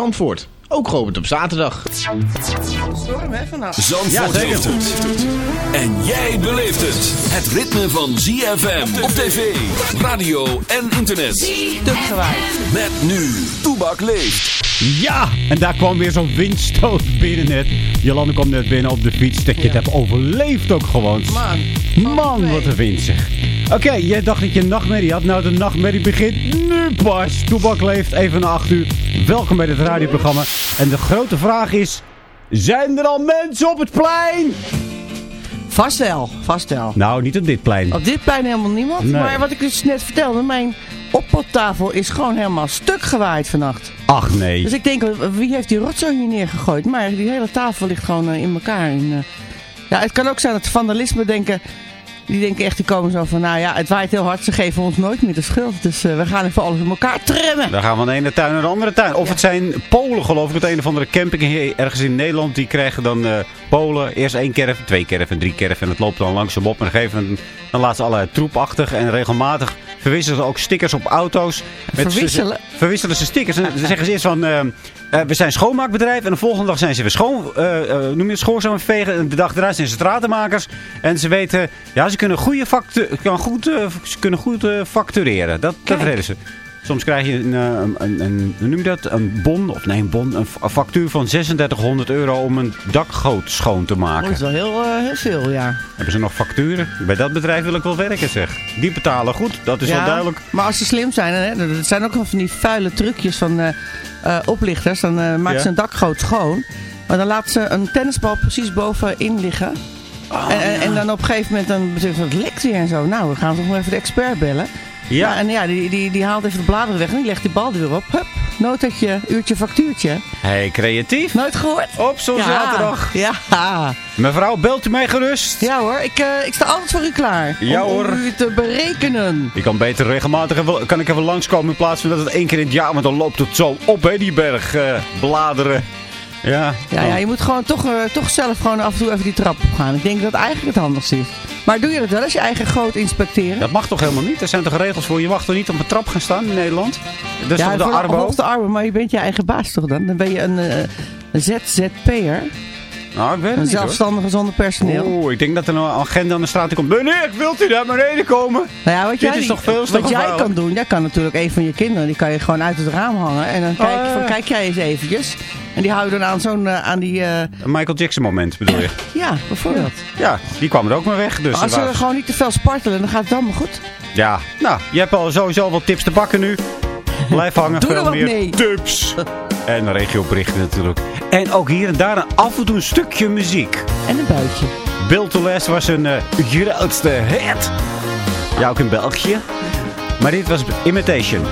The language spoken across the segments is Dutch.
Zandvoort. Ook geopend op zaterdag. Storm, hè, vannacht. Zandvoort heeft het. En jij beleeft het. Het ritme van ZFM op tv, radio en internet. Stuk gewaaid. Met nu, Toebak leeft. Ja, en daar kwam weer zo'n windstoot binnen net. Jolande kwam net binnen op de fiets. Dat je het hebt overleefd ook gewoon. Man. Man, wat een wind zeg. Oké, jij dacht dat je een nachtmerrie had. Nou, de nachtmerrie begint nu pas. Toebak leeft even na 8 uur. Welkom bij dit radioprogramma. En de grote vraag is... Zijn er al mensen op het plein? Vast wel, vast wel. Nou, niet op dit plein. Op dit plein helemaal niemand. Nee. Maar wat ik dus net vertelde, mijn oppottafel is gewoon helemaal stuk gewaaid vannacht. Ach nee. Dus ik denk, wie heeft die rotzooi hier neergegooid? Maar die hele tafel ligt gewoon eh, in elkaar. En, eh, ja, het kan ook zijn dat vandalisme denken... Die denken echt, die komen zo van, nou ja, het waait heel hard. Ze geven ons nooit meer de schuld. Dus eh, we gaan even alles in elkaar tremmen. Dan gaan we van de ene tuin naar de andere tuin. Of het zijn Polen geloof ik. Met een of andere camping hier ergens in Nederland. Die krijgen dan eh, Polen. Eerst één kerf, twee kerf en drie kerf. En het loopt dan langzaam op. En gegeven moment dan laten ze alle troepachtig. En regelmatig verwisselen ze ook stickers op auto's. Met- Verwisselen? verwisselen ze stickers. En dan zeggen ze eerst van... eh, eh, we zijn schoonmaakbedrijf. En de volgende dag zijn ze weer schoon... eh, eh, noem je het schoorzaam vegen. En de dag daarna zijn ze stratenmakers. En ze weten... Ja, ze kunnen, goede factu kan goed, ze kunnen goed factureren. Dat, redden ze. Soms krijg je een, eh, een, een, hoe noem je dat? Een bon, of nee, een bon, een fa- factuur van 3600 euro om een dakgoot schoon te Dat maken. is wel heel, eh, heel veel, ja. Hebben ze nog facturen? Bij dat bedrijf wil ik wel werken, zeg. Die betalen goed, dat is ja, wel duidelijk. Maar als ze slim zijn, hè, er zijn ook wel van die vuile trucjes van eh, oplichters. Dan maken Ja. ze een dakgoot schoon. Maar dan laten ze een tennisbal precies bovenin liggen. Oh, en, en, en dan op een gegeven moment dan betekent dat het lekt weer en zo. Nou, we gaan toch maar even de expert bellen. Ja. En ja, die, die, die haalt even de bladeren weg en die legt die bal er weer op. Hup, uurtje, factuurtje. hey, creatief. Nooit gehoord? Op zo'n zaterdag. Ja. Mevrouw, belt u mij gerust? ja hoor, ik, eh, ik sta altijd voor u klaar. Ja, om, hoor. Om u te berekenen. Ik kan beter regelmatig even, kan ik even langskomen in plaats van dat het één keer in het jaar, want dan loopt het zo op, hè, die berg eh, bladeren. Ja. Ja, ja, je moet gewoon toch, eh, toch zelf gewoon af en toe even die trap op gaan. Ik denk dat eigenlijk het handigste is. Maar doe je dat wel als je eigen goot inspecteren? Dat mag toch helemaal niet? Er zijn toch regels voor? Je mag toch niet op een trap gaan staan in Nederland? Dat is ja, toch de arbo? volgens de arbo, maar je bent je eigen baas toch dan? Dan ben je een, eh, een ZZP'er, Nou, ik weet niet zonder personeel. Oeh, ik denk dat er een agenda aan de straat komt. Meneer, wilt u naar beneden komen? Nou ja, wat jij, is toch veel wat jij kan doen, jij kan natuurlijk een van je kinderen, die kan je gewoon uit het raam hangen. En dan kijk, Oh, ja. van, kijk jij eens eventjes. En die houden dan aan zo'n, eh, aan die, eh, Michael Jackson moment bedoel je? ja, bijvoorbeeld. Ja, die kwam er ook maar weg. Dus als ze gewoon niet te veel spartelen, dan gaat het allemaal goed. Ja, nou, je hebt al sowieso wat tips te bakken nu. Blijf hangen. Doe er veel meer mee. tips. En regioberichten natuurlijk. En ook hier en daar een af en toe een stukje muziek. En een buitje. Bill to Last was een eh, grootste hit. Ja, ook in België. Maar dit was Imitation.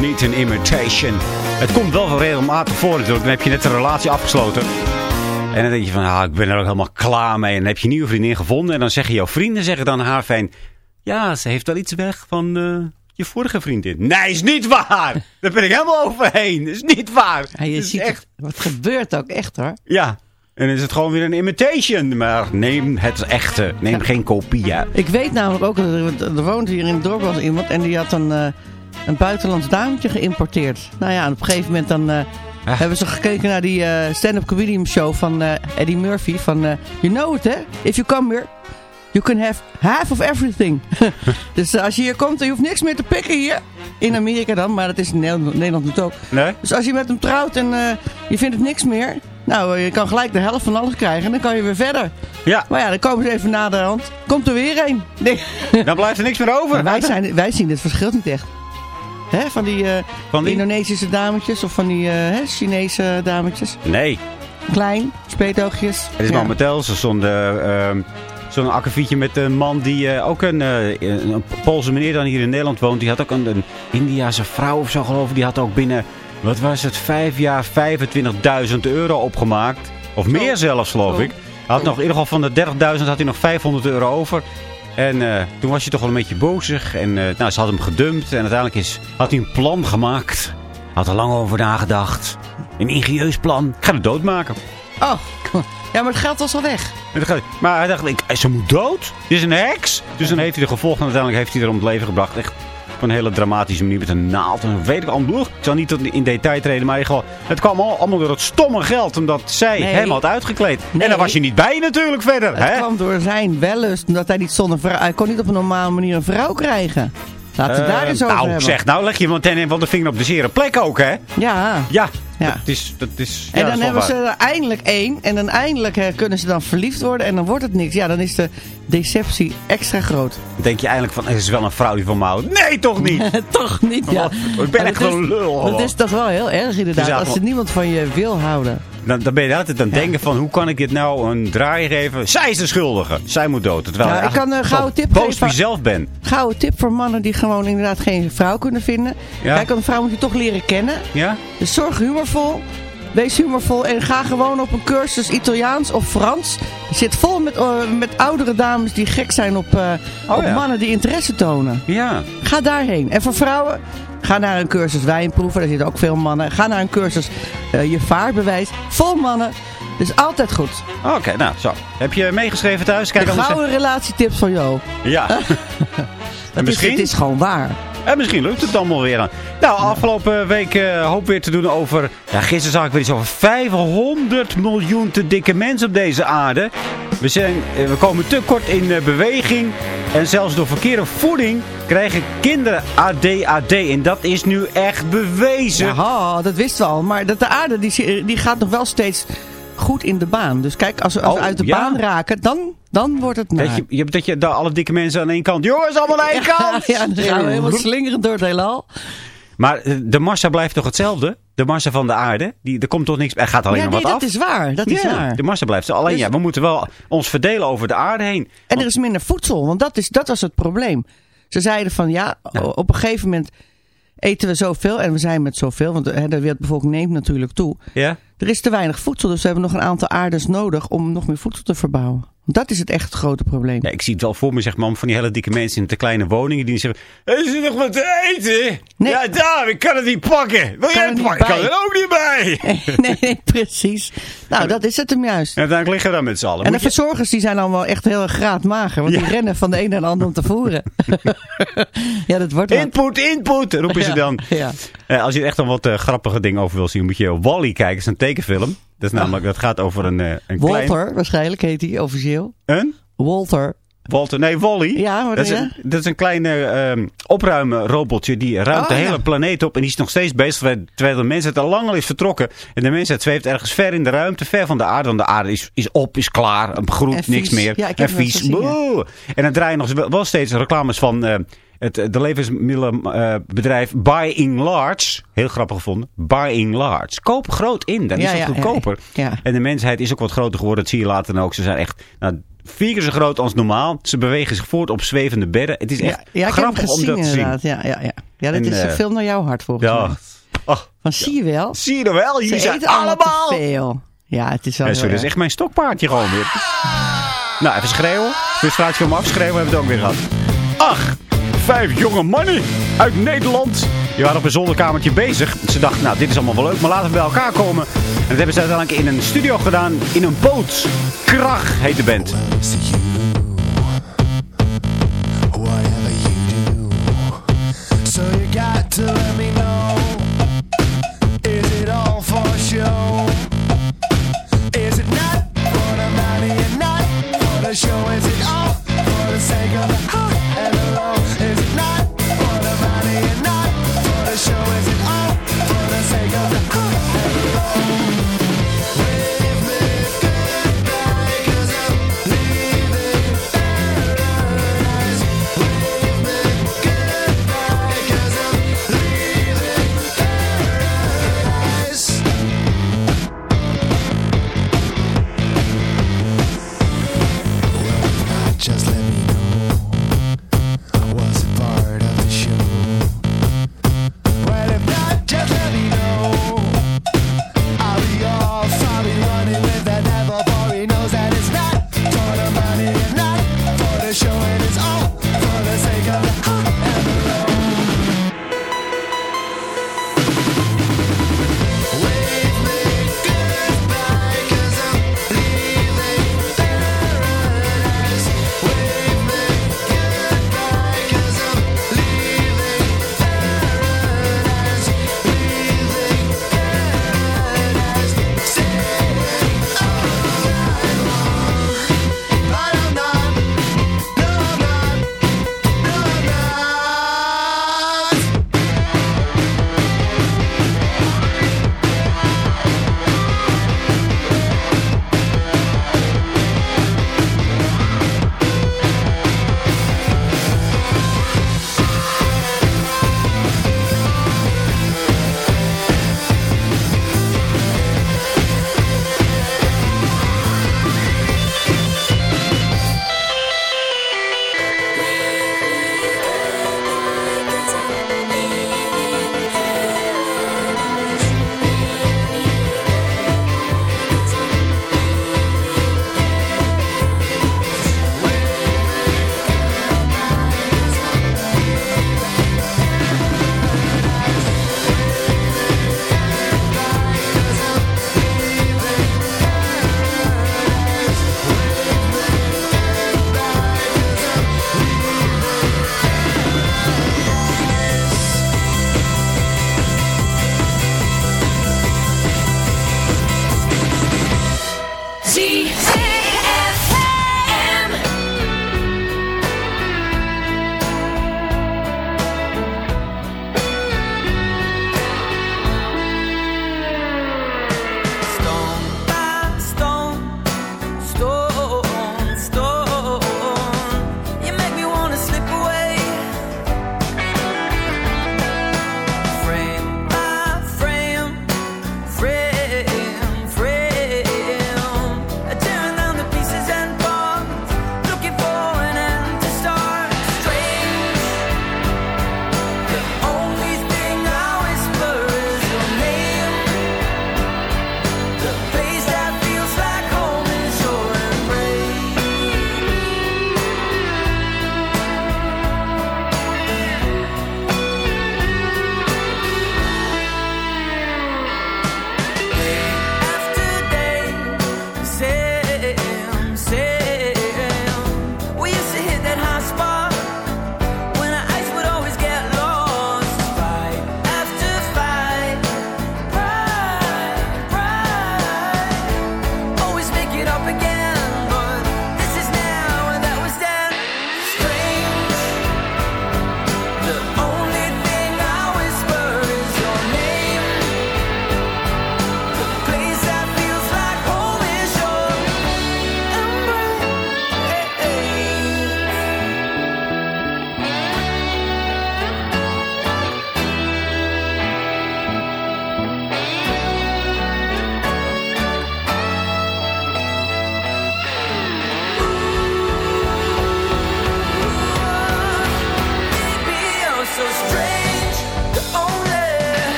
Need an imitation. Het komt wel wel regelmatig voor natuurlijk. Dan heb je net een relatie afgesloten. En dan denk je van, ah, ik ben er ook helemaal klaar mee. En dan heb je een nieuwe vriendin gevonden. En dan zeggen jouw vrienden zeggen dan haar fijn... Ja, ze heeft wel iets weg van eh, je vorige vriendin. Nee, is niet waar! Daar ben ik helemaal overheen. Is niet waar. Ja, je Het is ziet echt... het. Wat gebeurt ook echt hoor. Ja. En is het gewoon weer een imitation. Maar neem het echte. Neem geen kopie. hè. Ik weet namelijk ook, dat er, er woont hier in het dorp was iemand en die had een, eh, een buitenlands dametje geïmporteerd. Nou ja, en op een gegeven moment dan eh, Ah. hebben ze gekeken naar die eh, stand-up comedian show van eh, Eddie Murphy. Van, you know it hè, if you come here, you can have half of everything. dus als je hier komt, je hoeft niks meer te pikken hier. In Amerika dan, maar dat is in Nederland, doet ook. Nee? Dus als je met hem trouwt en je vindt het niks meer... Nou, je kan gelijk de helft van alles krijgen en dan kan je weer verder. Ja, Maar ja, dan komen ze even na de hand. Komt er weer een. Nee. dan blijft er niks meer over. Maar wij, zijn, wij zien dit verschil niet echt. Hè, van die, eh, Van die? Indonesische dametjes of van die eh, Chinese dametjes. Nee. Klein, speetoogjes. Het is Ja. momenteel zo- zo'n eh, zo'n akkefietje met een man die ook een, een Poolse meneer dan hier in Nederland woont. Die had ook een, een Indiase vrouw of zo geloof ik. Die had ook binnen, wat was het, vijf jaar 25.000 euro opgemaakt. Of meer zelfs geloof ik. Had nog in ieder geval van de 30.000 had hij nog 500 euro over. En eh, toen was hij toch wel een beetje bozig. En eh, nou, ze had hem gedumpt. En uiteindelijk is, had hij een plan gemaakt. Had er lang over nagedacht. Een ingenieus plan. Ik ga de doodmaken. Oh, ja, maar het geld was al weg. Maar hij dacht, ik, ze moet dood? Dit is een heks? Dus dan heeft hij de gevolgen en uiteindelijk heeft hij er om het leven gebracht. Echt op een hele dramatische manier met een naald. En weet ik allemaal. Ik zal niet in detail treden, maar gewoon, het kwam al- allemaal door het stomme geld. Omdat zij Nee. hem had uitgekleed. En daar was je niet bij natuurlijk verder. Het Hè? kwam door zijn wellust, omdat hij niet zonder vrouw... Hij kon niet op een normale manier een vrouw krijgen. Laten we Eh, daar eens over nou, hebben. zeg, nou leg je meteen van de vinger op de zere plek ook, hè? Ja. Ja, Ja. Dat is... Dat is En ja, dan dat is wel hebben waar. ze er eindelijk één. En dan eindelijk eh, kunnen ze dan verliefd worden. En dan wordt het niks. Ja, dan is de deceptie extra groot. Dan denk je eigenlijk van, er is wel een vrouw die van me houdt. Nee, toch niet! Toch niet, ja. Oh, ik ben echt zo'n lul. Dat is toch wel heel erg inderdaad. Dus als er niemand van je wil houden. Dan, dan ben je altijd aan het denken van, hoe kan ik dit nou een draai geven? Zij is de schuldige. Zij moet dood. Terwijl Ja, ik kan een gouden tip boos geven. jezelf bent. Gouden tip voor mannen die gewoon inderdaad geen vrouw kunnen vinden. Ja. Kijk, een vrouw moet je toch leren kennen. Ja? Dus zorg humorvol. Wees humorvol en ga gewoon op een cursus Italiaans of Frans. Je zit vol met, eh, met oudere dames die gek zijn op, eh, Oh, op ja. mannen die interesse tonen. Ja. Ga daarheen. En voor vrouwen, ga naar een cursus wijnproeven. Daar zitten ook veel mannen. Ga naar een cursus eh, je vaarbewijs. Vol mannen. Dus altijd goed. Oké, nou zo. Heb je meegeschreven thuis? Kijk de gouden relatietips van Jo. Ja. Dat misschien? Is, het is gewoon waar. En misschien lukt het allemaal weer aan. Nou, afgelopen week eh, hoop weer te doen over... Ja, gisteren zag ik weer iets over 500 miljoen te dikke mensen op deze aarde. We, zijn, eh, we komen te kort in eh, beweging. En zelfs door verkeerde voeding krijgen kinderen ADHD. En dat is nu echt bewezen. Ja, dat wisten we al. Maar dat de aarde die, die gaat nog wel steeds goed in de baan. Dus kijk, als we, als we Oh, uit de ja. baan raken, dan, dan wordt het naar. Dat je, dat je daar alle dikke mensen aan één kant... Jongens, allemaal aan één kant! Ja, dan gaan we helemaal slingerend door het heelal. Maar eh, de massa blijft toch hetzelfde? De massa van de aarde? Die, er komt toch niks... Er gaat alleen Ja, nog nee, wat dat af. is waar. Dat is ja, waar. de massa blijft. Alleen Dus- ja, we moeten wel ons verdelen over de aarde heen. En er is minder voedsel, want dat, is, dat was het probleem. Ze zeiden van ja, op een gegeven moment eten we zoveel. En we zijn met zoveel, want hè, de wereldbevolking neemt natuurlijk toe. Ja? Er is te weinig voedsel, dus we hebben nog een aantal aardes nodig om nog meer voedsel te verbouwen. Dat is het echt grote probleem. ja, ik zie het wel voor me, zeg maar, van die hele dikke mensen in te kleine woningen. Die zeggen, is er nog wat te eten? Nee. Ja, daar, ik kan het niet pakken. Wil jij het pakken? Ik kan er ook niet bij. nee, nee, precies. Nou, dat is het hem juist. En uiteindelijk liggen we dan met z'n allen. En de verzorgers die zijn allemaal echt heel graadmager. Want Ja. die rennen van de een naar de ander om te voeren. ja, dat wordt wat. Input, input, roepen ze dan. ja. Eh, als je echt een wat eh, grappige dingen over wil zien, moet je Wally kijken. Dat is een tekenfilm. Dat, is namelijk, dat gaat over een, eh, een klein... Walter, waarschijnlijk heet hij officieel. Een? Walter. Walter, nee, Wally. Ja, maar dat, is een, dat is een klein eh, opruimrobotje. Die ruimt Oh, de ja. hele planeet op. En die is nog steeds bezig. terwijl- de mensheid al lang al is vertrokken. En de mensheid zweeft ergens ver in de ruimte. Ver van de aarde. Want de aarde is, is op, is klaar. Groen, En niks meer. Ja, ik heb en vies. gezien, ja. En dan draaien nog wel, wel steeds reclames van... eh, het, de levensmiddelenbedrijf Buying Large. Heel grappig gevonden. Buying Large. Koop groot in. Dan is het ja, ja, goedkoper. ja. En de mensheid is ook wat groter geworden. Dat zie je later dan ook. Ze zijn echt... Nou, vier keer zo groot als normaal. Ze bewegen zich voort op zwevende bedden. Het is echt grappig om dat te zien. Ja, ja, ja. ja dat En, is eh, een film naar jouw hart volgens mij. Ach, Van zie je wel. zie je er wel? Hier zijn allemaal veel. Ja, het is wel Ja, sorry, dat is echt mijn stokpaardje gewoon weer. Nou, even schreeuwen. Frustratie om afschreeuwen hebben we het ook weer gehad. Ach, vijf jonge mannen uit Nederland. Die waren op een zolderkamertje bezig. Ze dachten, nou, dit is allemaal wel leuk, maar laten we bij elkaar komen. En dat hebben ze uiteindelijk in een studio gedaan, in een boot. Krach heet de band. So you got to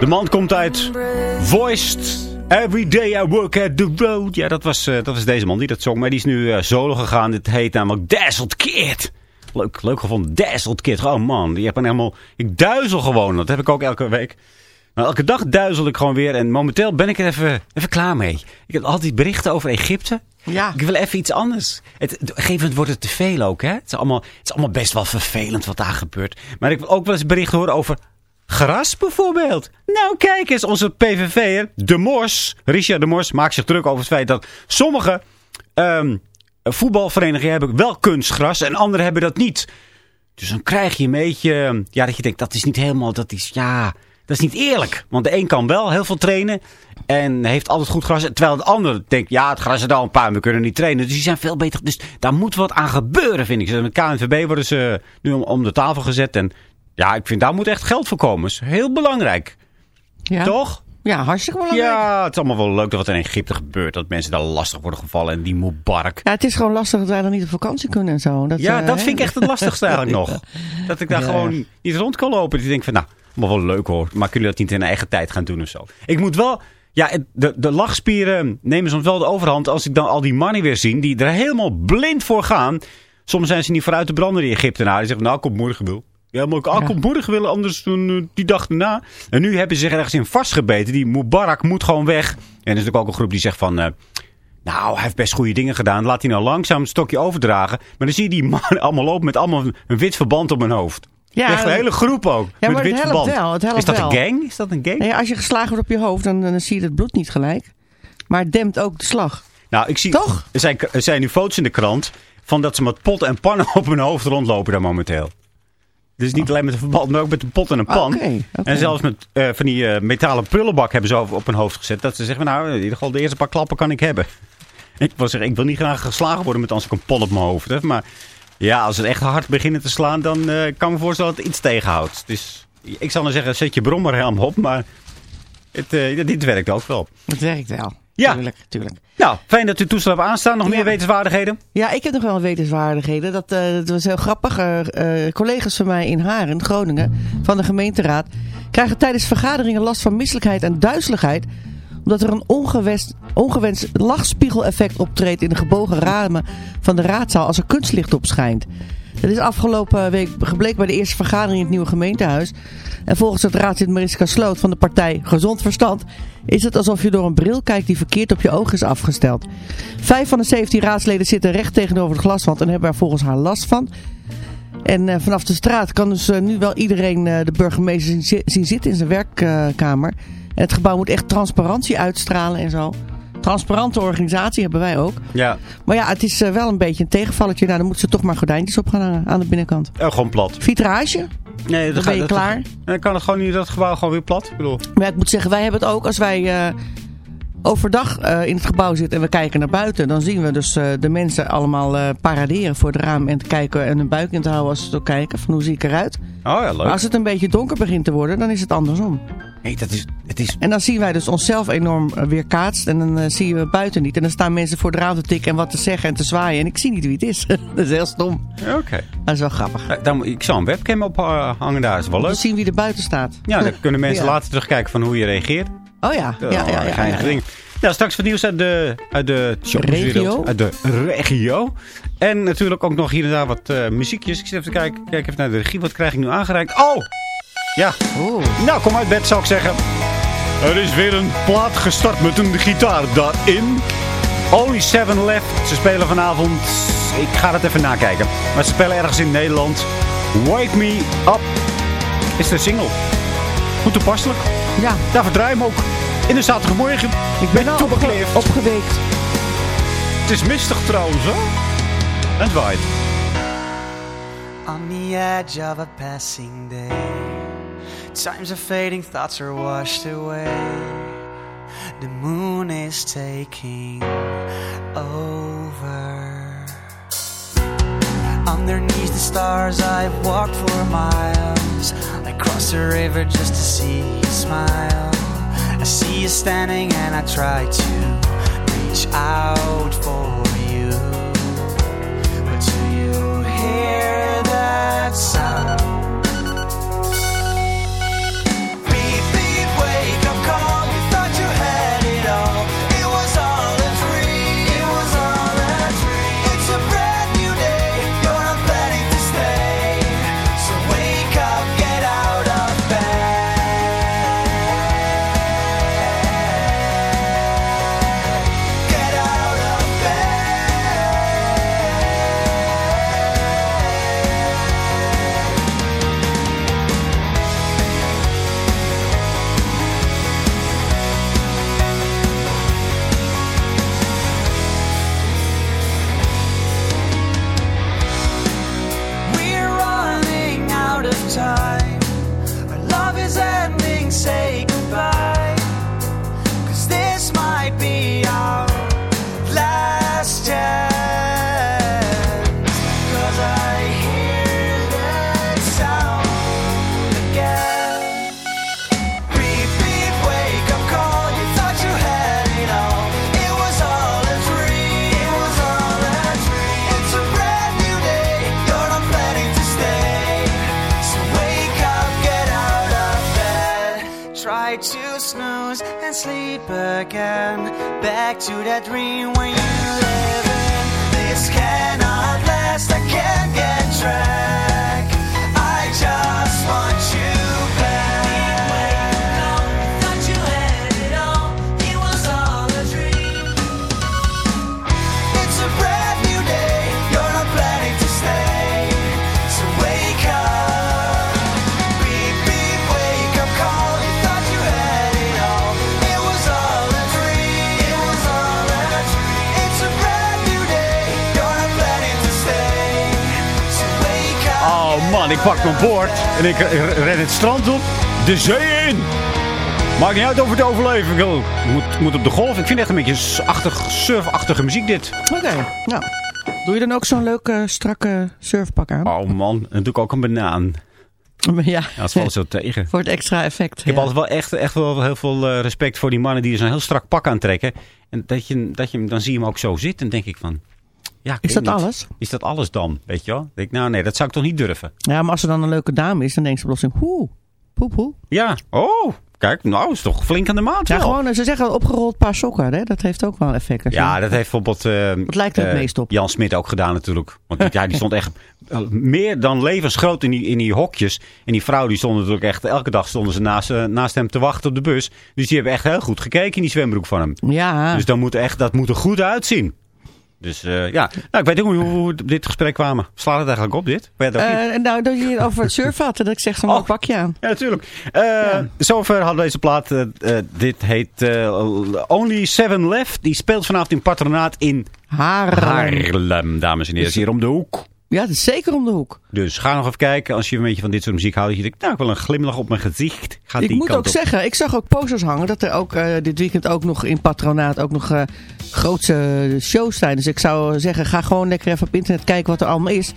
De man komt uit Voiced. Every day I work at the road. Ja, dat was, eh, dat was deze man die dat zong. Maar die is nu eh, solo gegaan. Het heet namelijk Dazzled Kid. Leuk, leuk gevonden. Dazzled Kid. Oh man, die heb een helemaal... Ik duizel gewoon. Dat heb ik ook elke week. Maar elke dag duizel ik gewoon weer. En momenteel ben ik er even, even klaar mee. Ik heb altijd berichten over Egypte. Ja. Ik wil even iets anders. Het, op een gegeven moment wordt het te veel ook. Hè? Het, is allemaal, het is allemaal best wel vervelend wat daar gebeurt. Maar ik wil ook wel eens berichten horen over gras bijvoorbeeld. Nou kijk eens, onze PVV'er, De Mors, Richard De Mors, maakt zich druk over het feit dat sommige ehm, voetbalverenigingen hebben wel kunstgras en andere hebben dat niet. Dus dan krijg je een beetje, ja dat je denkt dat is niet helemaal, dat is ja... Dat is niet eerlijk. Want de een kan wel heel veel trainen. En heeft altijd goed gras. Terwijl de ander denkt, ja, het gras is al een paar. We kunnen niet trainen. Dus die zijn veel beter. Dus daar moet wat aan gebeuren, vind ik. Met KNVB worden ze nu om de tafel gezet. En ja, ik vind daar moet echt geld voor komen. Dat is heel belangrijk. Ja. Toch? Ja, hartstikke belangrijk. Ja, het is allemaal wel leuk dat wat er in Egypte gebeurt. Dat mensen daar lastig worden gevallen. En die Mubarak. Ja, het is gewoon lastig dat wij dan niet op vakantie kunnen en zo. Dat, Ja, eh, dat vind ik echt het lastigste eigenlijk nog. Dat ik daar Ja. gewoon niet rond kan lopen. Dus ik denk van, nou, maar wel leuk hoor. Maar kunnen jullie dat niet in eigen tijd gaan doen of zo? Ik moet wel... Ja, de, de lachspieren nemen soms wel de overhand. Als ik dan al die mannen weer zie, die er helemaal blind voor gaan. Soms zijn ze niet vooruit te branden, die Egyptenaren. Die zeggen, nou, komt morgen wel. Ja, maar ik Ja. morgen willen, anders dan eh, die dag erna. En nu hebben ze zich ergens in vastgebeten. Die Mubarak moet gewoon weg. En er is natuurlijk ook een groep die zegt van... eh, nou, hij heeft best goede dingen gedaan. Laat hij nou langzaam het stokje overdragen. Maar dan zie je die mannen allemaal lopen met allemaal een, een wit verband om hun hoofd. Ja, Echt een hele groep ook. Ja, met maar wit het helpt verband. wel, het helpt is dat wel. een gang? Is dat een gang? Nee, als je geslagen wordt op je hoofd, dan, dan zie je het bloed niet gelijk. Maar het dempt ook de slag. Nou, ik zie... Toch? Er zijn, er zijn nu foto's in de krant van dat ze met pot en pannen op hun hoofd rondlopen daar momenteel. Dus niet alleen met een verband, maar ook met een pot en een pan. Oké, oké. En zelfs met eh, van die eh, metalen prullenbak hebben ze over, op hun hoofd gezet. Dat ze zeggen, nou, in ieder geval de eerste paar klappen kan ik hebben. Ik wil zeggen, ik wil niet graag geslagen worden met als ik een pon op mijn hoofd heb. Maar ja, als ze echt hard beginnen te slaan, dan eh, kan ik me voorstellen dat het iets tegenhoudt. Dus ik zal dan zeggen, zet je brommerhelm op. Maar het, dit werkt ook wel. Het werkt wel. Ja. Tuurlijk, tuurlijk. Nou, fijn dat u toestel hebt aanstaan. Nog Ja. meer wetenswaardigheden? Ja, ik heb nog wel wetenswaardigheden. Dat, dat was heel grappig. Eh, collega's van mij in Haren, Groningen, van de gemeenteraad, krijgen tijdens vergaderingen last van misselijkheid en duizeligheid. Omdat er een ongewenst, ongewenst lachspiegeleffect optreedt in de gebogen ramen van de raadzaal als er kunstlicht op schijnt. Dat is afgelopen week gebleken bij de eerste vergadering in het nieuwe gemeentehuis. En volgens het raadslid Mariska Sloot van de partij Gezond Verstand is het alsof je door een bril kijkt die verkeerd op je oog is afgesteld. Vijf van de 17 raadsleden zitten recht tegenover het glaswand en hebben er volgens haar last van. En eh, vanaf de straat kan dus eh, nu wel iedereen eh, de burgemeester zien, zi- zien zitten in zijn werkkamer. en het gebouw moet echt transparantie uitstralen en zo. Transparante organisatie hebben wij ook. Ja. Maar ja, het is eh, wel een beetje een tegenvalletje. Nou, dan moeten ze toch maar gordijntjes op gaan hangen aan de binnenkant. Eh, gewoon plat. Vitrage, Nee, dan ben je klaar. Dan kan het gewoon niet dat gebouw gewoon weer plat. Ik bedoel, Maar ja, ik moet zeggen, wij hebben het ook als wij eh, overdag eh, in het gebouw zitten en we kijken naar buiten. Dan zien we dus eh, de mensen allemaal eh, paraderen voor het raam en te kijken en hun buik in te houden als ze zo kijken. Van hoe zie ik eruit. oh ja, Maar leuk. als het een beetje donker begint te worden, dan is het andersom. Nee, dat is, het is... En dan zien wij dus onszelf enorm weerkaatst en dan zien we buiten niet. En dan staan mensen voor het raam te tikken en wat te zeggen en te zwaaien. En ik zie niet wie het is. dat is heel stom. Oké. Dat is wel grappig. Dan moet- Ik zal een webcam ophangen daar. Is wel leuk. zien wie er buiten staat. Ja, dan kunnen mensen Ja. later terugkijken van hoe je reageert. Oh ja, ja, ja. ja, ja. Ja, straks wat nieuws uit de, uit de. Regio. Uit de regio. En natuurlijk ook nog hier en daar wat eh, muziekjes. Ik zit even te kijken. Kijk even naar de regie. Wat krijg ik nu aangereikt? Oh! Ja. Oeh. Nou, kom uit bed zou ik zeggen. Er is weer een plaat gestart met een gitaar daarin. Only Seven Left. Ze spelen vanavond... Ik ga het even nakijken. Maar ze spelen ergens in Nederland. Wake Me Up is de single. Goed toepasselijk. Ja, Daarvoor draai je hem ook in de zaterdagmorgen. ik ben al Toebe opge opgeweekt. Het is mistig trouwens, hoor. En het waait. On the edge of a passing day. Times are fading, thoughts are washed away. The moon is taking over. Underneath the stars, I've walked for miles. I crossed the river just to see you smile. I see you standing, and I try to reach out for you. But do you hear that sound? En ik r- ren het strand op, de zee in. Maakt niet uit of het overleven. Ik wil- moet, moet op de golf. Ik vind echt een beetje surfachtige muziek dit. Oké, nou. Doe je dan ook zo'n leuke, strakke surfpak aan? Oh man, en doe ik ook een banaan. Ja, Ja, dat valt zo tegen. voor het extra effect. Ik heb altijd wel echt, echt wel heel veel eh, respect voor die mannen die zo'n heel strak pak aantrekken. En dat je, dat je, dan zie je hem ook zo zitten en denk ik van... Ja, Is dat niet. alles? Is dat alles dan? Weet je wel? Dan denk ik, nou nee, dat zou ik toch niet durven. Ja, maar als er dan een leuke dame is, dan denkt ze plotseling, hoe, poep, hoe. Ja, oh, kijk, nou is toch flink aan de maat Ja, wel. gewoon, ze zeggen opgerold paar sokken, hè? dat heeft ook wel effect. Ja, dat heeft bijvoorbeeld Wat lijkt er het eh, meest op? Jan Smit ook gedaan natuurlijk. Want die, ja, die stond echt eh, meer dan levensgroot in die, in die hokjes. En die vrouw die stond natuurlijk echt, elke dag stonden ze naast, naast hem te wachten op de bus. Dus die hebben echt heel goed gekeken in die zwembroek van hem. Ja, Dus dan moet echt, dat moet er goed uitzien. Dus eh, ja, nou, ik weet ook niet hoe, we op dit gesprek kwamen. Slaat het eigenlijk op dit? Weet niet? Eh, nou, dat je over het had, dat ik zeg zo'n Oh. pakje aan. Ja, natuurlijk. Eh, Zover hadden we deze plaat. dit heet Only Seven Left. Die speelt vanavond in Patronaat in Haarlem. Haarlem, dames en heren. Is hier om de hoek. Ja, dat is zeker om de hoek. Dus ga nog even kijken. Als je een beetje van dit soort muziek houdt. Dat je denkt, nou, ik wil een glimlach op mijn gezicht. Gaat ik die moet kant ook op. zeggen, ik zag ook posters hangen dat er ook eh, dit weekend ook nog in Patronaat ook nog eh, grootse shows zijn. Dus ik zou zeggen, ga gewoon lekker even op internet kijken wat er allemaal is.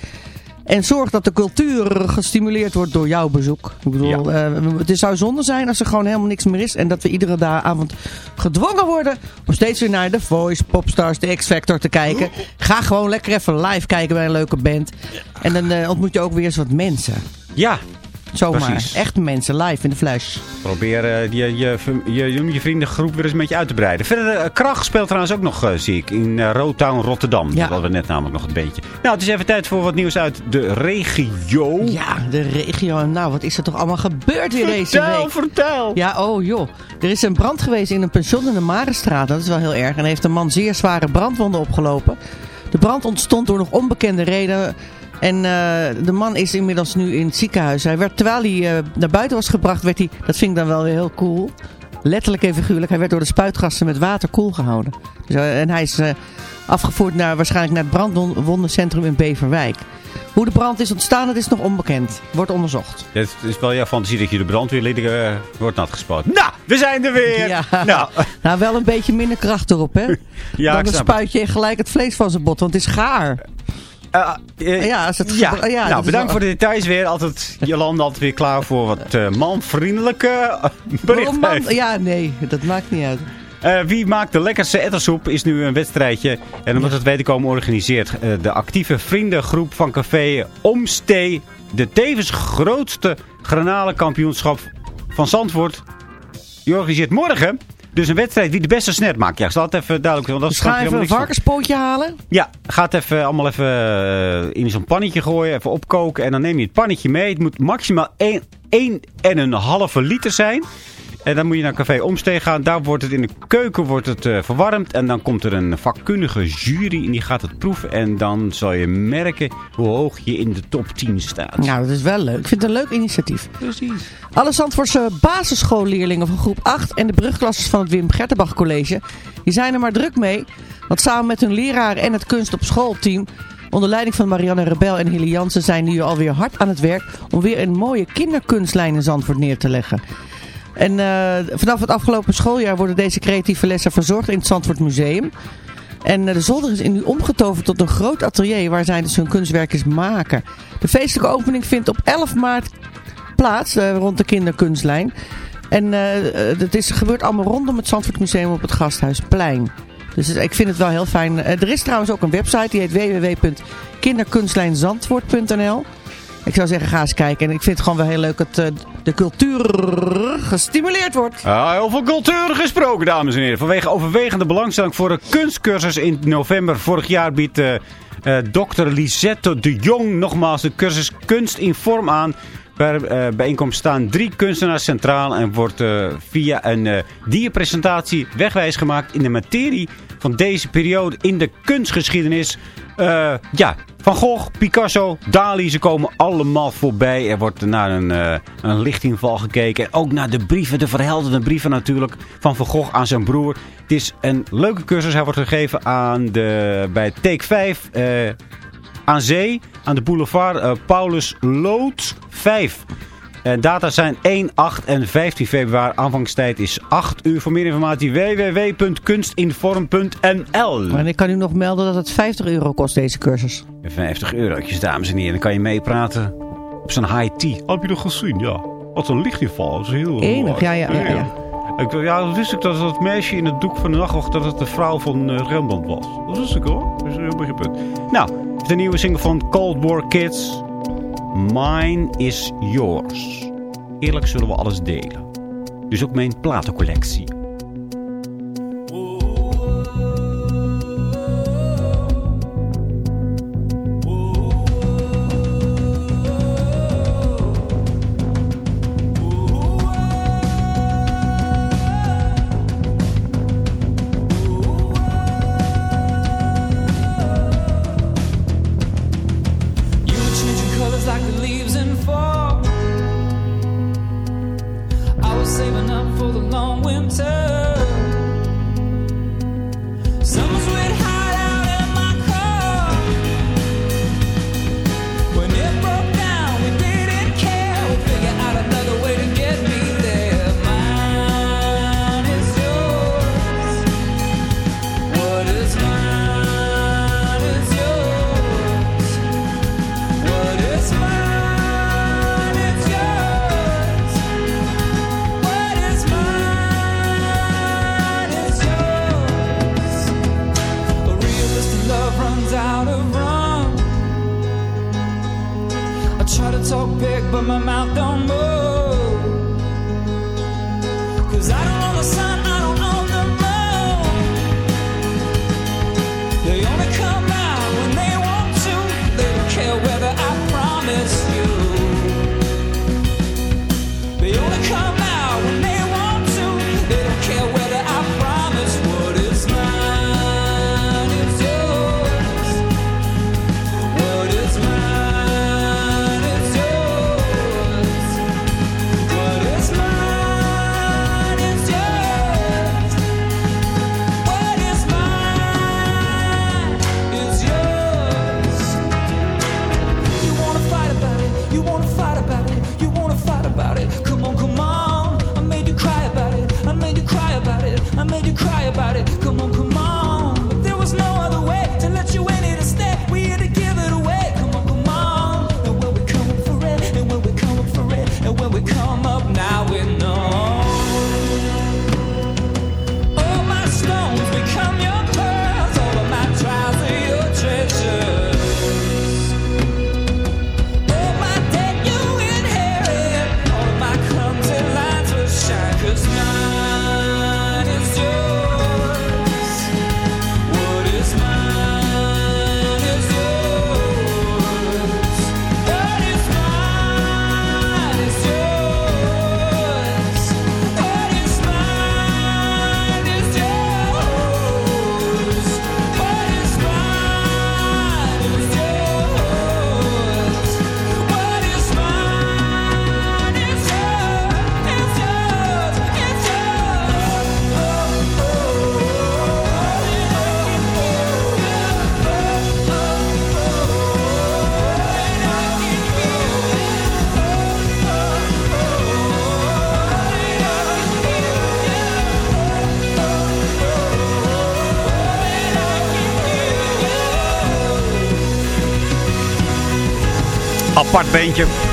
En zorg dat de cultuur gestimuleerd wordt door jouw bezoek. Ik bedoel, eh, het zou zonde zijn als er gewoon helemaal niks meer is. En dat we iedere da- avond gedwongen worden om steeds weer naar The Voice, Popstars, The X Factor te kijken. Ga gewoon lekker even live kijken bij een leuke band. En dan eh, ontmoet je ook weer eens wat mensen. Ja, Zomaar. Precies. Echte mensen, live in de flash. probeer eh, je, je, je, je, je vriendengroep weer eens een beetje uit te breiden. Verder, eh, Krach speelt trouwens ook nog, eh, zie ik, in uh, Rotown Rotterdam. Ja. Dat hadden we net namelijk nog een beetje. Nou, het is even tijd voor wat nieuws uit de regio. Ja, de regio. Nou, wat is er toch allemaal gebeurd weer deze Vertel, week? vertel. Ja, oh joh. Er is een brand geweest in een pension in de Marenstraat. Dat is wel heel erg. En heeft een man zeer zware brandwonden opgelopen. De brand ontstond door nog onbekende reden. En eh, de man is inmiddels nu in het ziekenhuis. Hij werd, terwijl hij eh, naar buiten was gebracht, werd hij, dat vind ik dan wel weer heel cool. Letterlijk en figuurlijk. Hij werd door de spuitgassen met water koel gehouden. Dus, eh, en hij is eh, afgevoerd naar, waarschijnlijk naar het brandwondencentrum in Beverwijk. Hoe de brand is ontstaan, dat is nog onbekend. Wordt onderzocht. Het is wel jouw fantasie dat je de brandweerlieden uh, wordt nat gespoten. Nou, we zijn er weer! Ja. Nou, Nou, wel een beetje minder kracht erop, hè? Ja, ik Dan spuit je gelijk het vlees van zijn bot, want het is gaar. Eh, eh, Ja, als het ja. ja, nou bedankt voor de details weer. Altijd, Jolanda altijd weer klaar voor wat eh, manvriendelijke Waarom man? berichten. Ja, nee, dat maakt niet uit. Wie maakt de lekkerste ettersoep is nu een wedstrijdje. En omdat het weten komen organiseert de actieve vriendengroep van café Omstee de tevens grootste garnalenkampioenschap van Zandvoort. Die organiseert morgen dus een wedstrijd wie de beste snet maakt. Ja, ik zal het even duidelijk dat Dus ga even een varkenspootje halen. Ja, ga het even allemaal even eh, in zo'n pannetje gooien, even opkoken. En dan neem je het pannetje mee. Het moet maximaal 1 en een halve liter zijn. En dan moet je naar Café Omstee gaan. Daar wordt het in de keuken wordt het, eh, verwarmd. En dan komt er een vakkundige jury en die gaat het proeven. En dan zal je merken hoe hoog je in de top 10 staat. Nou, dat is wel leuk. Ik vind het een leuk initiatief. precies. Alle Zandvoortse basisschoolleerlingen van groep 8 en de brugklasses van het Wim Gertenbach College, die zijn er maar druk mee. Want samen met hun leraar en het kunst op schoolteam Onder leiding van Marianne Rebel en Hilly Jansen zijn nu alweer hard aan het werk om weer een mooie kinderkunstlijn in Zandvoort neer te leggen. En eh, vanaf het afgelopen schooljaar worden deze creatieve lessen verzorgd in het Zandvoort Museum. En eh, de zolder is nu omgetoverd tot een groot atelier waar zij dus hun kunstwerkjes maken. De feestelijke opening vindt op 11 maart plaats eh, rond de kinderkunstlijn. En eh, het is, gebeurt allemaal rondom het Zandvoort Museum op het Gasthuisplein. Dus het- ik vind het wel heel fijn. Er is trouwens ook een website die heet www.kinderkunstlijnzandvoort.nl Ik zou zeggen, ga eens kijken. En ik vind het gewoon wel heel leuk dat eh, de cultuur gestimuleerd wordt. Heel veel cultuur gesproken, dames en heren. Vanwege overwegende belangstelling voor een kunstcursus in november vorig jaar biedt eh, dokter Lisette de Jong nogmaals de cursus Kunst in Vorm aan. Per eh, bijeenkomst staan drie kunstenaars centraal en wordt via een dierpresentatie wegwijs gemaakt in de materie van deze periode in de kunstgeschiedenis. Eh, ja, Van Gogh, Picasso, Dali, ze komen allemaal voorbij. Er wordt naar een, eh, een lichtinval gekeken. En ook naar de brieven, de verhelderde brieven natuurlijk, van Van Gogh aan zijn broer. Het is een leuke cursus. Hij wordt gegeven aan de, bij Take 5 eh, aan zee, aan de boulevard Paulus Lood 5. Eh, data zijn 1, 8 en 15 februari. Aanvangstijd is 8 uur. Voor meer informatie www.kunstinform.nl En ik kan u nog melden dat het 50 euro kost, deze cursus. 50 eurotjes, dames en heren. Dan kan je meepraten op zijn high tea. Heb je dat gezien? Ja. Wat een lichtinval. Dat is heel Enig, ja, ja, ja, ja. Ik, ja, dat wist ik dat dat meisje in het doek van de nachtwacht... dat het de vrouw van eh, Rembrandt was. Dat wist ik hoor. Dat is een heel beetje punt. Nou, de nieuwe single van Cold War Kids. Mine is yours. Eerlijk zullen we alles delen. Dus ook mijn platencollectie.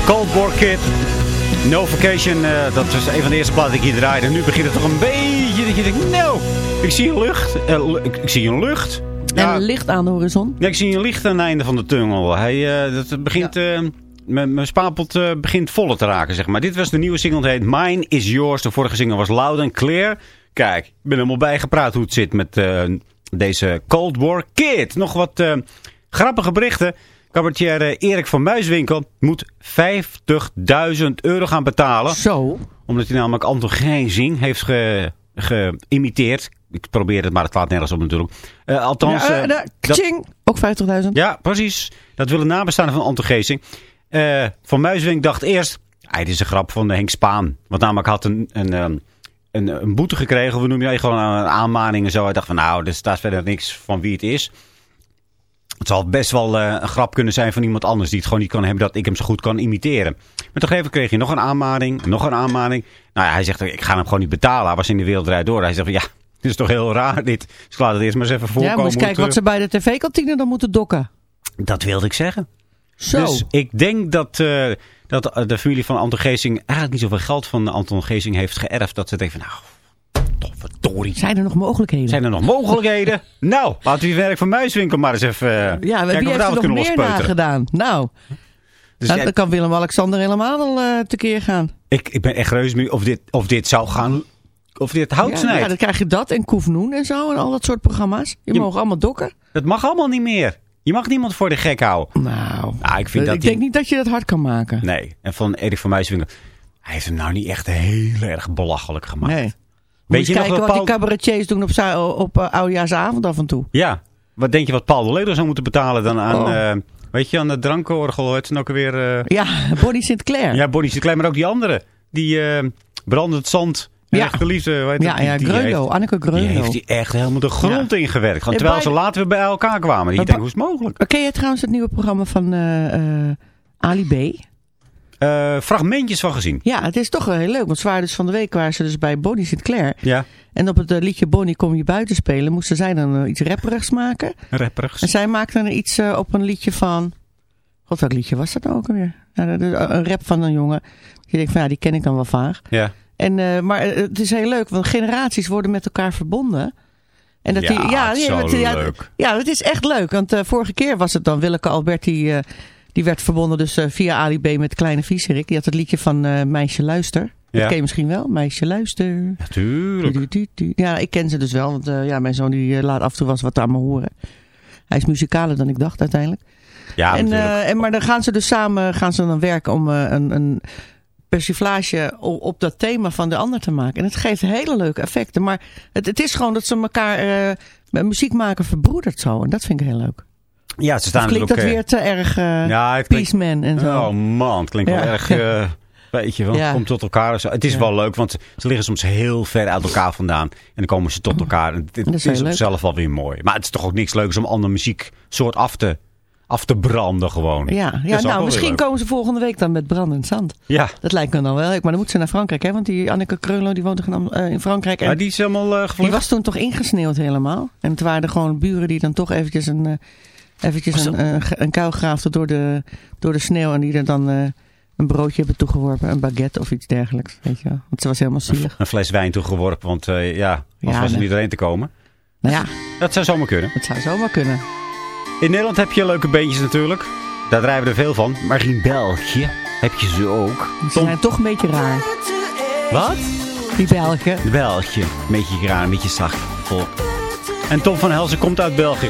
Cold War Kid. No Vacation, eh, dat was een van de eerste platen die ik hier draaide. En nu begint het toch een beetje dat je denkt, nou, ik zie een lucht. Eh, ik, ik zie een lucht. Ja, En licht aan de horizon. ja, ik zie een licht aan het einde van de tunnel. Hij, eh, dat begint, eh, mijn mijn spapelt begint voller te raken, zeg maar. Dit was de nieuwe single, heet Mine is Yours. De vorige single was Loud and Clear. Kijk, ik ben helemaal bijgepraat hoe het zit met deze Cold War Kid. Nog wat grappige berichten. Cabaretier eh, Erik van Muiswinkel moet 50.000 euro gaan betalen. Zo. Omdat hij namelijk Anton Gijzing heeft ge- geïmiteerd. Ik probeer het, maar het slaat nergens op natuurlijk. Eh, althans, Ja, eh, dat- tjing. Ook 50.000. ja, precies. Dat willen nabestaanden van Anton Geesing. Eh, van Muiswinkel dacht eerst... Ah, dit is een grap van de Henk Spaan. Want namelijk had een, een, een, een boete gekregen. Of we noemen het gewoon een aanmaning en zo. Hij dacht van nou, er staat verder niks van wie het is. Het zal best wel eh, een grap kunnen zijn van iemand anders die het gewoon niet kan hebben dat ik hem zo goed kan imiteren. Maar toch even kreeg hij nog een aanmaning, nog een aanmaning. Nou ja, hij zegt, ik ga hem gewoon niet betalen. Hij was in de wereld draait door. Hij zegt van ja, dit is toch heel raar dit. Dus ik laat het eerst maar eens even voorkomen. Ja, moet eens kijken wat ze bij de tv-kantine dan moeten dokken. eh, Dat wilde ik zeggen. Zo. Dus ik denk dat, eh, dat de familie van Anton Geesing eigenlijk niet zoveel geld van Anton Geesing heeft geërfd. Dat ze denken van nou, Zijn er nog mogelijkheden? Zijn er nog mogelijkheden? nou, laten we die werk van Muiswinkel maar eens even eh, ja, kijken wie of we daar er wat nog meer nagedaan? Nou, Dus nou, dan kan Willem-Alexander helemaal wel eh, tekeer gaan. ik, ik ben echt benieuwd of dit, of dit zou gaan, of dit hout Ja, snijdt. ja, dan krijg je dat en Koefnoen en zo en al dat soort programma's. Je Je- mogen allemaal dokken. Dat mag allemaal niet meer. Je mag niemand voor de gek houden. Nou, Nou, ik vind dat ik die- denk niet dat je dat hard kan maken. Nee, en van Erik van Muiswinkel, hij heeft hem nou niet echt heel erg belachelijk gemaakt. Nee. Weet je je nog kijken wat wat die Paul... cabaretiers doen op, op eh, oudejaarsavond af en toe. Ja, wat denk je wat Paul de Leder zou moeten betalen dan aan, Oh. eh, weet je, aan de drankorgel, heet ze nou ook weer... eh, Ja, Bonnie Sinclair. Ja, Bonnie Sinclair, maar ook die andere. Die brandend zand. Ja. Geliefde, weet ja, die, ja die Greulo, heeft, Anneke die Greulo. heeft die echt helemaal de grond ingewerkt. Gewoon, terwijl ze later weer bij elkaar kwamen. Die Maar denken, hoe is het mogelijk? Ken je trouwens het nieuwe programma van Ali B? Eh, fragmentjes van gezien. Ja, het is toch wel heel leuk. Want ze waren dus van de week waren ze dus bij Bonnie Sinclair. Ja, En op het eh, liedje Bonnie kom je buiten spelen moesten zij dan eh, iets rapperigs maken. rapperigs. En zij maakten er iets op een liedje van... God, welk liedje was dat nou ook alweer? Een rap van een jongen. Je denkt van ja, die ken ik dan wel vaag. Ja. En, maar het is heel leuk, want generaties worden met elkaar verbonden. En dat Ja, die, ja, het is ja, ja, leuk. Ja, het is echt leuk. Want eh, vorige keer was het dan Willeke Alberti, die werd verbonden dus eh, via Ali B met Kleine Vieserik. Die had het liedje van eh, Meisje Luister. Dat Ja. ken je misschien wel, Meisje Luister. Natuurlijk. Du- du- du- Ja, ik ken ze dus wel, want eh, ja, mijn zoon die laat af en toe eens wat aan me horen. Hij is muzikaler dan ik dacht uiteindelijk. Ja, en, natuurlijk. en, maar dan gaan ze dus samen gaan ze dan werken om een, een persiflage op dat thema van de ander te maken. En het geeft hele leuke effecten. Maar het, het is gewoon dat ze elkaar met muziek maken verbroedert zo. En dat vind ik heel leuk. Ja, ze staan Of klinkt dat weer te erg eh ja, het klinkt, Peaceman en zo. Oh man, het klinkt Ja. wel erg... eh, Weet je Ja. komt tot elkaar. Het is Ja. wel leuk, want ze liggen soms heel ver uit elkaar vandaan. En dan komen ze tot elkaar. En Dat is is, op zichzelf wel weer mooi. Maar het is toch ook niks leuks om andere muzieksoort af te, af te branden gewoon. ja, ja nou misschien komen ze volgende week dan met brandend zand. Ja, Dat lijkt me dan wel leuk. Maar dan moet ze naar Frankrijk, hè? Want die Anneke Kreulo die woont in, eh, Frankrijk. En maar die is helemaal uh, Die was toen toch ingesneeuwd helemaal. En het waren er gewoon buren die dan toch eventjes een, eh, eventjes een, een, ge- een kuil graafden door de, door de sneeuw. En die er dan eh, een broodje hebben toegeworpen. Een baguette of iets dergelijks. Weet je wel. Want ze was helemaal zielig. een fles wijn toegeworpen. Want eh, ja, anders Ja, was er nee. niet doorheen te komen. Nou ja, Dat zou zomaar kunnen. het zou zomaar kunnen. In Nederland heb je leuke beentjes natuurlijk. Daar drijven we er veel van. Maar in België heb je ze ook. Ze zijn toch een beetje raar. wat? Die Belgen. België. Een beetje raar, een beetje zacht. En Tom van Helsen komt uit België.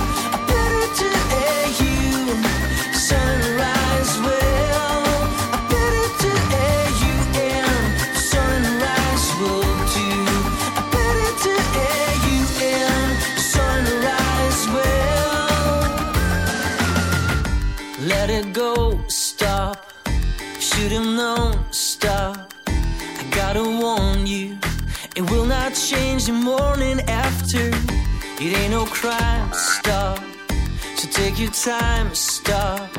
Your time to stop.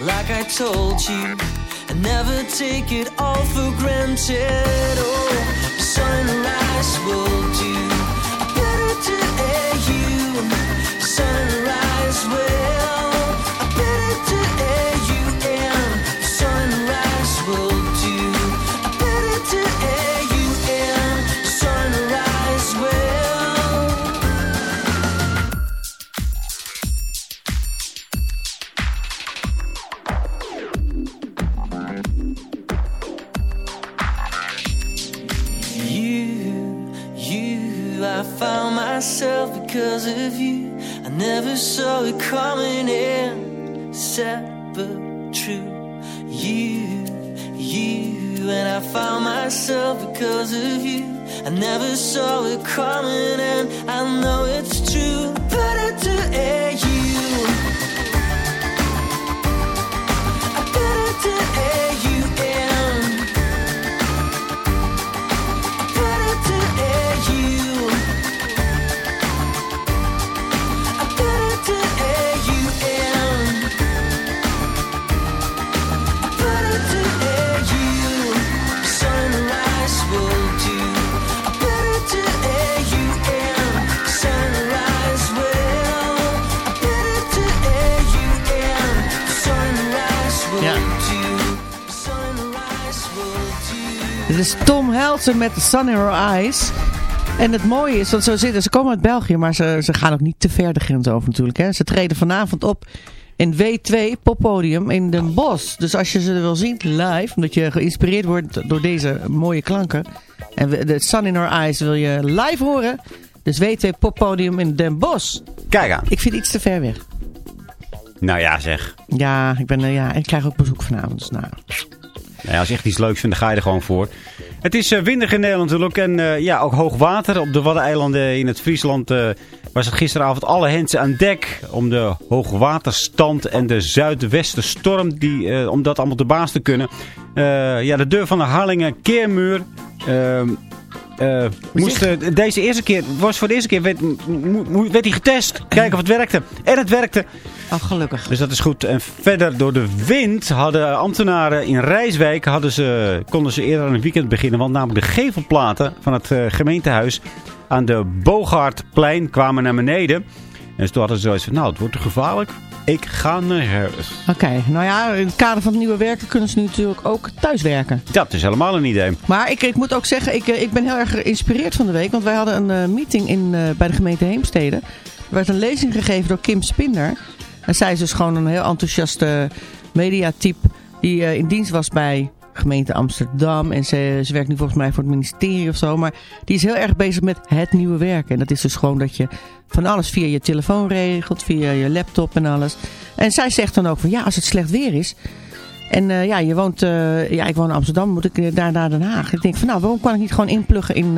Like I told you. And never take it all for granted. Oh, sunrise will do. Better to air you. Sunrise will. It coming in, sad but true. You, you, and I found myself because of you. I never saw it coming, and I know it's true. Better to air you. I better to air is Tom Helsen met The Sun in Her Eyes. En het mooie is, want zo zitten, ze komen uit België, maar ze, ze gaan ook niet te ver de grens over natuurlijk. Hè. Ze treden vanavond op in W2 Poppodium in Den Bosch. Dus als je ze wil zien live, omdat je geïnspireerd wordt door deze mooie klanken. En de Sun in Her Eyes wil je live horen. Dus W2 Poppodium in Den Bosch. Kijk aan. Ik vind iets te ver weg. Nou ja, zeg. Ja, ik, ben, eh, ja, ik krijg ook bezoek vanavond. Dus nou, Nou als je echt iets leuks vindt, ga je er gewoon voor. Het is eh, windig in Nederland natuurlijk. En eh, ja, ook hoog water. Op de Waddeneilanden in het Friesland eh, was het gisteravond alle hens aan dek. Om de hoogwaterstand en de zuidwestenstorm, die, om dat allemaal te baas te kunnen. Ja, de deur van de Harlingen Keermuur... eh, moest, eh, deze eerste keer, het was voor de eerste keer, werd, werd hij getest. Kijken of het werkte. En het werkte. oh, gelukkig. Dus dat is goed. En verder door de wind hadden ambtenaren in Rijswijk... Hadden ze, konden ze eerder aan een weekend beginnen. Want namelijk de gevelplaten van het eh, gemeentehuis... aan de Bogaardplein kwamen naar beneden. En dus toen hadden ze zoiets van... Nou, het wordt te gevaarlijk. Ik ga naar huis. Oké, nou ja, in het kader van het nieuwe werken kunnen ze nu natuurlijk ook thuiswerken. Dat is helemaal een idee. Maar ik, ik moet ook zeggen, ik, eh, ik ben heel erg geïnspireerd van de week. Want wij hadden een eh, meeting in, eh, bij de gemeente Heemstede. Er werd een lezing gegeven door Kim Spinder. En zij is dus gewoon een heel enthousiaste mediatype die in dienst was bij gemeente Amsterdam. En ze, werkt nu volgens mij voor het ministerie of zo. Maar die is heel erg bezig met het nieuwe werken. En dat is dus gewoon dat je van alles via je telefoon regelt, via je laptop en alles. En zij zegt dan ook van ja, als het slecht weer is... En eh, ja, je woont, eh, ja, ik woon in Amsterdam, moet ik eh, daar naar Den Haag. Ik denk van nou, waarom kan ik niet gewoon inpluggen in,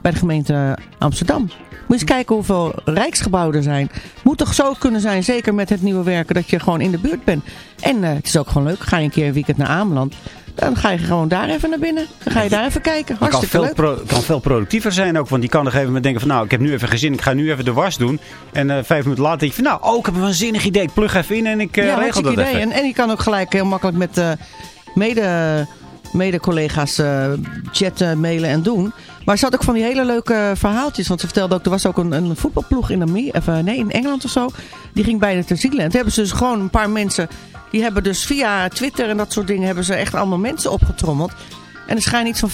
bij de gemeente Amsterdam? Moet eens kijken hoeveel rijksgebouwen er zijn. Moet toch zo kunnen zijn, zeker met het nieuwe werken, dat je gewoon in de buurt bent. En het is ook gewoon leuk, ga je een keer een weekend naar Ameland. Dan ga je gewoon daar even naar binnen. Dan ga je daar even kijken. Kan Hartstikke veel, leuk. pro- kan veel productiever zijn ook. Want die kan op een gegeven moment denken van... Nou, ik heb nu even gezin. Ik ga nu even de was doen. En eh, vijf minuten later denk je van... Nou, oh, ik heb een waanzinnig idee. Ik plug even in en ik ja, regel dat idee. even. En, en je kan ook gelijk heel makkelijk met eh, mede, mede-collega's eh, chatten, mailen en doen. Maar ze had ook van die hele leuke verhaaltjes. Want ze vertelde ook, er was ook een, een voetbalploeg in, Amer of, eh, nee, in Engeland of zo. Die ging bijna ter ziele. En toen hebben ze dus gewoon een paar mensen... Die hebben dus via Twitter en dat soort dingen... hebben ze echt allemaal mensen opgetrommeld. En er schijnen iets van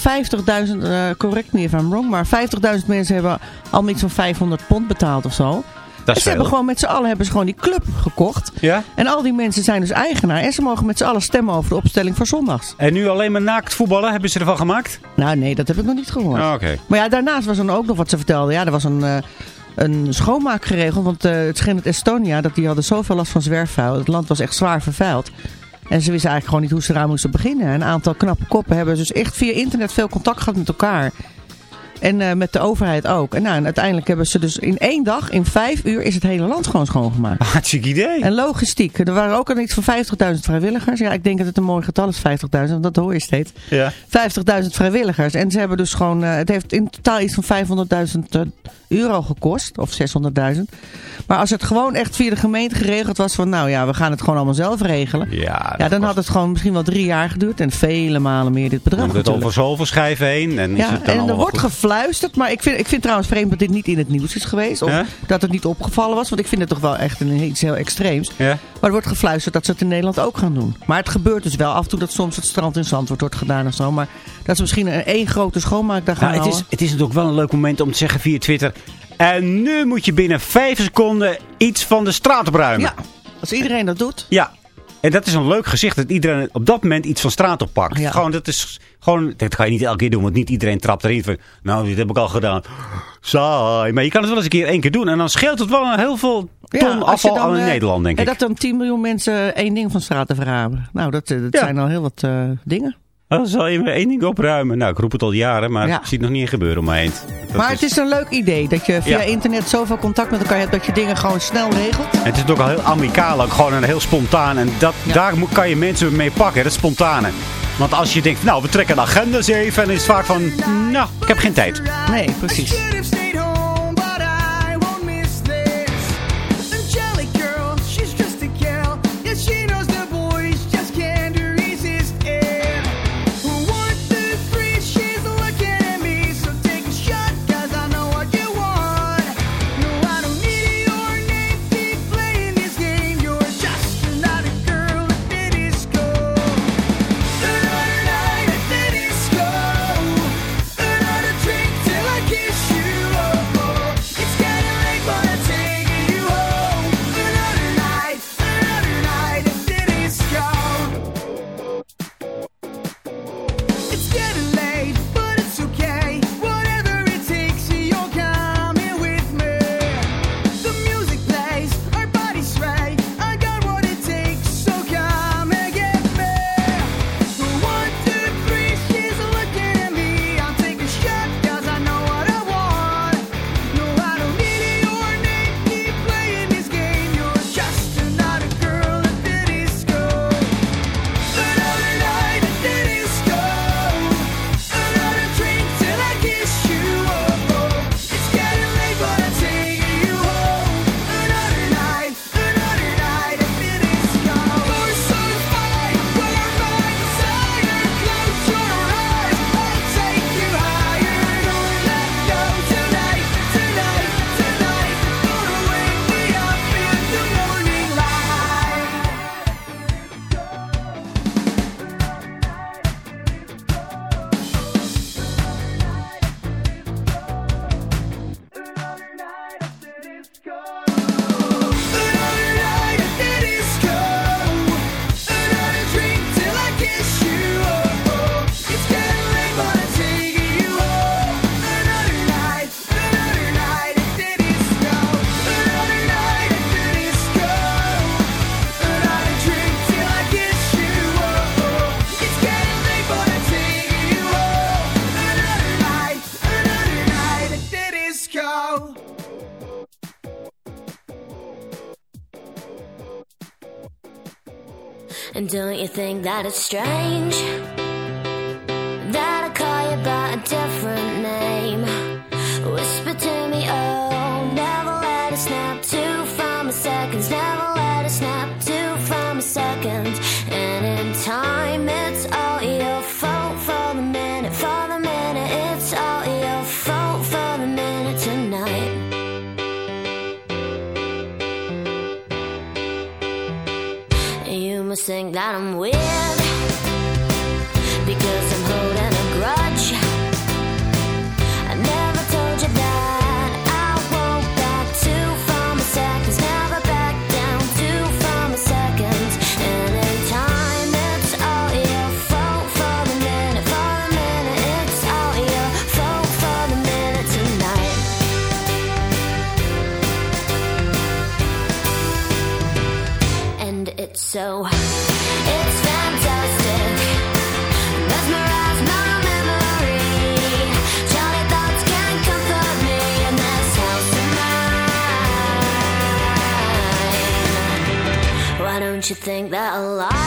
50.000, eh correct me if I'm wrong... maar 50.000 mensen hebben al iets van 500 pond betaald of zo. Dat is ze hebben gewoon met z'n allen hebben ze gewoon die club gekocht. Ja? En al die mensen zijn dus eigenaar. En ze mogen met z'n allen stemmen over de opstelling voor zondags. En nu alleen maar naakt voetballen. Hebben ze ervan gemaakt? Nou nee, dat heb ik nog niet gehoord. Oké. Maar ja, daarnaast was er dan ook nog wat ze vertelde. Ja, er was een, eh, een schoonmaak geregeld. Want eh, het scheen het Estonia, dat die hadden zoveel last van zwerfvuil. Het land was echt zwaar vervuild. En ze wisten eigenlijk gewoon niet hoe ze eraan moesten beginnen. Een aantal knappe koppen hebben dus echt via internet veel contact gehad met elkaar. En eh, met de overheid ook. En, nou, en uiteindelijk hebben ze dus in één dag, in vijf uur, is het hele land gewoon schoongemaakt. Hartstikke idee. En logistiek. Er waren ook al iets van 50.000 vrijwilligers. Ja, ik denk dat het een mooi getal is, 50.000. Want dat hoor je steeds. Ja. 50.000 vrijwilligers. En ze hebben dus gewoon... eh, het heeft in totaal iets van 500.000 eh, euro gekost. Of 600.000. Maar als het gewoon echt via de gemeente geregeld was van... Nou ja, we gaan het gewoon allemaal zelf regelen. Ja, Ja, dan had het gewoon misschien wel drie jaar geduurd. En vele malen meer dit bedrag Dan moet het over zoveel schijven heen. En is Ja, het dan en er wordt goed. Gefluisterd, maar ik vind, ik vind trouwens vreemd dat dit niet in het nieuws is geweest. Of Ja? dat het niet opgevallen was, want ik vind het toch wel echt een, iets heel extreems. Ja? Maar er wordt gefluisterd dat ze het in Nederland ook gaan doen. Maar het gebeurt dus wel af en toe dat soms het strand in Zandvoort wordt gedaan of zo. Maar dat ze misschien een één grote schoonmaakdag gaan Nou, het, is, het is natuurlijk wel een leuk moment om te zeggen via Twitter. En nu moet je binnen vijf seconden iets van de straat opruimen. Ja, als iedereen dat doet. Ja. En dat is een leuk gezicht dat iedereen op dat moment iets van straat oppakt. Ja. Gewoon, dat is gewoon, dat ga je niet elke keer doen, want niet iedereen trapt erin van, nou, dit heb ik al gedaan. Saai. Maar je kan het wel eens een keer één keer doen en dan scheelt het wel een heel veel ton afval dan, aan in eh, Nederland, denk En ik. dat dan 10 miljoen mensen één ding van straat te verhamen. Nou, dat, eh, dat Ja. zijn al heel wat eh, dingen. Dan zal je één ding opruimen. Nou, ik roep het al jaren, maar Ja. ik zie het nog niet in gebeuren om me heen. Dat maar het is een leuk idee dat je via Ja. internet zoveel contact met elkaar hebt dat je dingen gewoon snel regelt. Het is natuurlijk al heel amicaal, ook gewoon een heel spontaan. En dat, Ja. daar kan je mensen mee pakken, dat spontane. Want als je denkt, nou, we trekken de agenda's even. En dan is het vaak van, nou, ik heb geen tijd. Nee, precies. It's getting think that it's strange bottom with you think that I like?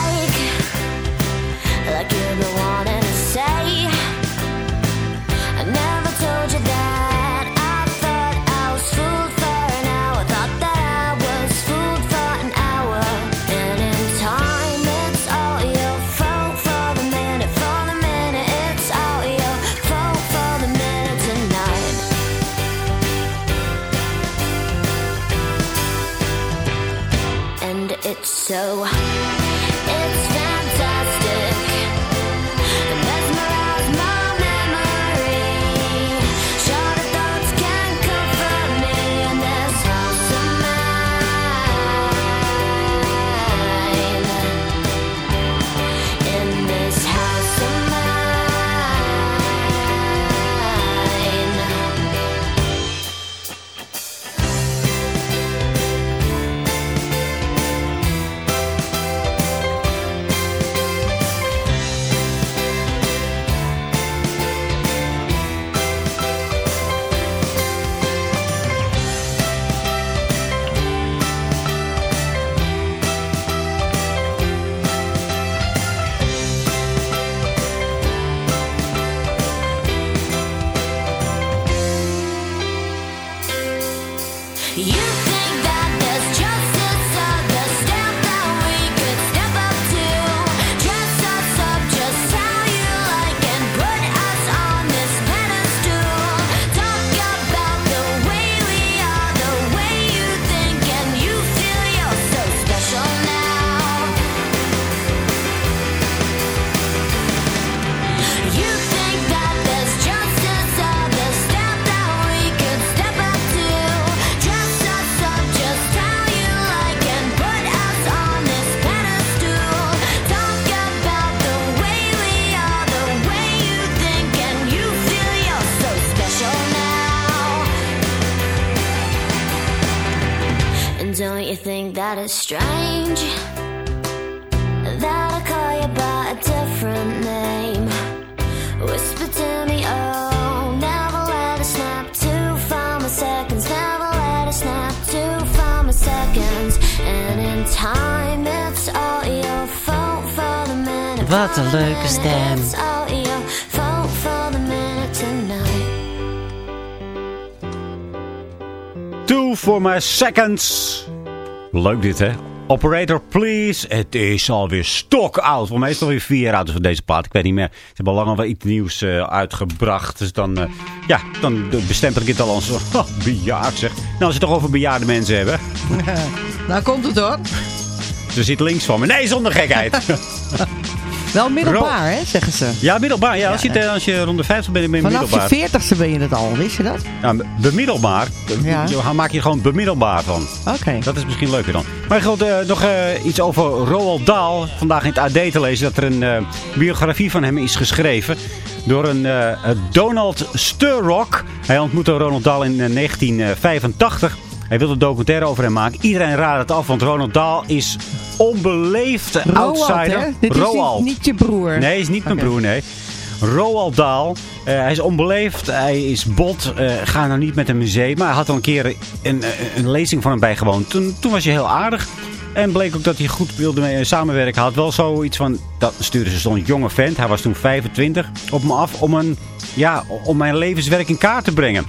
My seconds. Leuk dit, hè? Operator, please. Het is alweer stok oud. Voor mij is het alweer vier jaar oud van deze plaat. Ik weet niet meer. Ze hebben al lang al wel iets nieuws eh, uitgebracht. Dus dan, eh, ja, dan bestempel ik het al als oh, bejaard, zeg. Nou, als je het toch over bejaarde mensen hebben. Nou komt het hoor. Ze zit links van me. Nee, zonder gekheid. Wel middelbaar, hè, zeggen ze. ja, middelbaar. Ja, als, je, als je rond de 50 bent, ben je Vanaf je middelbaar. veertigste ben je het al, wist je dat? Ja, bemiddelbaar. Ja. Maak je er gewoon bemiddelbaar van. Oké. Dat is misschien leuker dan. Maar goed, eh, nog eh, iets over Roald Dahl. Vandaag in het AD te lezen dat er een eh, biografie van hem is geschreven. Door een Donald Sturrock. Hij ontmoette Ronald Dahl in eh, 1985. Hij wilde een documentaire over hem maken. Iedereen raadt het af, want Ronald Dahl is onbeleefd Roald, outsider. hè? Dit is niet, niet je broer. Nee, is niet mijn broer, nee. Roald Dahl. eh, hij is onbeleefd, hij is bot. eh, ga nou niet met in zee. Maar hij had al een keer een, een, een lezing van hem bijgewoond. Toen, toen was hij heel aardig. En bleek ook dat hij goed wilde mee samenwerken. Hij had wel zoiets van, dat stuurde ze zo'n jonge vent. Hij was toen 25. Op me af om, een, ja, om mijn levenswerk in kaart te brengen.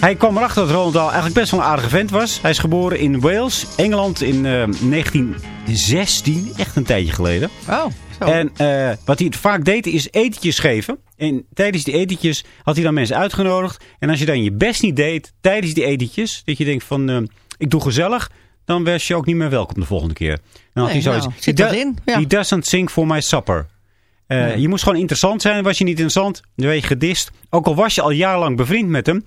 Hij kwam erachter dat Roald Dahl eigenlijk best wel een aardige vent was. Hij is geboren in Wales, Engeland in eh, 1916. Echt een tijdje geleden. Oh, zo. En eh, wat hij vaak deed is etentjes geven. En tijdens die etentjes had hij dan mensen uitgenodigd. En als je dan je best niet deed tijdens die etentjes. Dat je denkt van eh, ik doe gezellig. Dan was je ook niet meer welkom de volgende keer. Dan had Nee, hij zoiets. nou, zit in, ja. he doesn't sing for my supper. Eh, Je moest gewoon interessant zijn. Was je niet interessant, dan werd je gedist. Ook al was je al jarenlang bevriend met hem.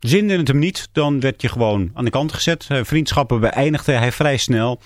Zinde het hem niet, dan werd je gewoon aan de kant gezet. Eh, vriendschappen beëindigde hij vrij snel.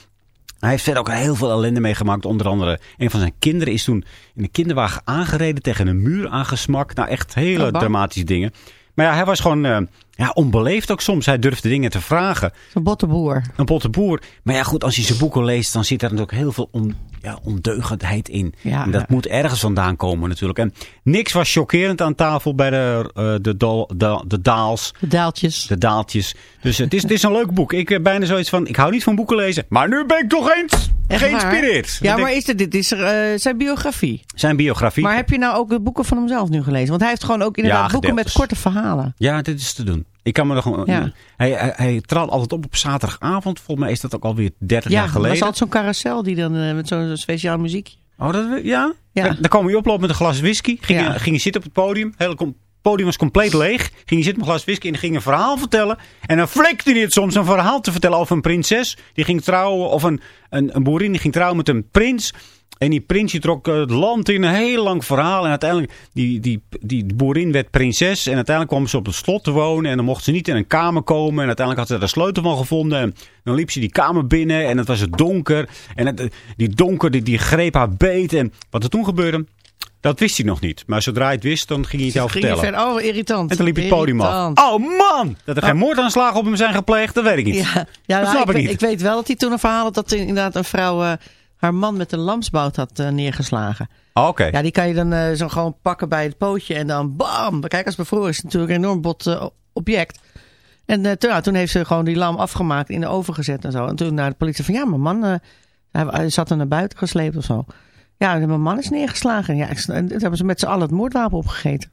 Hij heeft verder ook heel veel ellende meegemaakt. Onder andere een van zijn kinderen is toen in een kinderwagen aangereden. Tegen een muur aangesmakt. Nou echt hele Oh, dramatische dingen. Maar ja, hij was gewoon eh, ja, onbeleefd ook soms. Hij durfde dingen te vragen. Zo'n bottenboer. Een botte boer. Maar ja goed, als je zijn boeken leest, dan zit er natuurlijk heel veel on, ja, ondeugendheid in. Ja. en dat moet ergens vandaan komen natuurlijk. En niks was chockerend aan tafel bij de, eh, de, de, de daals. De daaltjes. De daaltjes. Dus het is, het is een leuk boek. Ik heb bijna zoiets van, ik hou niet van boeken lezen. Maar nu ben ik toch eens Echt geïnspireerd. waar? Ja, maar is het, dit is er, eh, zijn biografie. Zijn biografie. Maar heb je nou ook de boeken van hemzelf nu gelezen? Want hij heeft gewoon ook inderdaad Ja, boeken met korte verhalen. Ja, dit is te doen. Ik kan me nog gewoon. Ja. Hij, hij, altijd op op zaterdagavond. Volgens mij is dat ook alweer 30 Ja, jaar geleden. was altijd zo'n carousel die dan eh, met zo'n speciaal muziekje. Oh, dat, ja? Ja. Dan, kwam hij oplopen met een glas whisky. Ging, Ja. je, ging zitten op het podium. Hele podium was compleet leeg. Ging je zitten met een glas whisky en ging een verhaal vertellen. En dan flikte hij het soms een verhaal te vertellen over een prinses. Die ging trouwen, of een, een, een boerin die ging trouwen met een prins. En die prins trok het land in een heel lang verhaal. En uiteindelijk, die, die, die boerin werd prinses. En uiteindelijk kwam ze op het slot te wonen. En dan mocht ze niet in een kamer komen. En uiteindelijk had ze er de sleutel van gevonden. En dan liep ze die kamer binnen. En het was het donker. En het, die donker, die, die greep haar beet. En wat er toen gebeurde, dat wist hij nog niet. Maar zodra hij het wist, dan ging hij het jou Ging vertellen. verder, oh, irritant. En toen liep hij het podium af. Oh man! Dat er geen moordaanslagen op hem zijn gepleegd, dat weet ik niet. Ja, ja Dat nou, snap ik, niet. ik weet wel dat hij toen een verhaal had dat inderdaad een vrouw eh, haar man met een lamsbout had eh, neergeslagen. Oh, Oké. Ja, die kan je dan eh, zo gewoon pakken bij het pootje en dan bam! Kijk, als bevroren is het natuurlijk een enorm bot object. En toen, nou, toen heeft ze gewoon die lam afgemaakt, in de oven gezet en zo. En toen naar de politie van, ja, mijn man hij, hij zat er naar buiten gesleept of zo. Ja, mijn man is neergeslagen. Ja, en toen hebben ze met z'n allen het moordwapen opgegeten.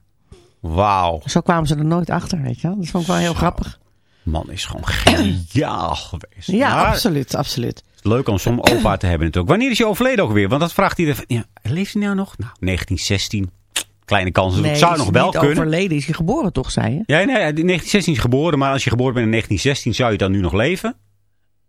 Wauw. Zo kwamen ze er nooit achter, weet je wel. Dat vond ik wel heel Zo. grappig. Man is gewoon geniaal geweest. Ja, Maar absoluut, absoluut. het is leuk om zo'n opa te hebben natuurlijk. Wanneer is je overleden ook weer? Want dat vraagt iedereen. Ja, leeft hij nou nog? Nou, 1916. Kleine kans. Nee, het zou nog wel niet kunnen. overleden. Is hij geboren toch, zei je? Ja, nee, in 1916 is geboren. Maar als je geboren bent in 1916, zou je dan nu nog leven?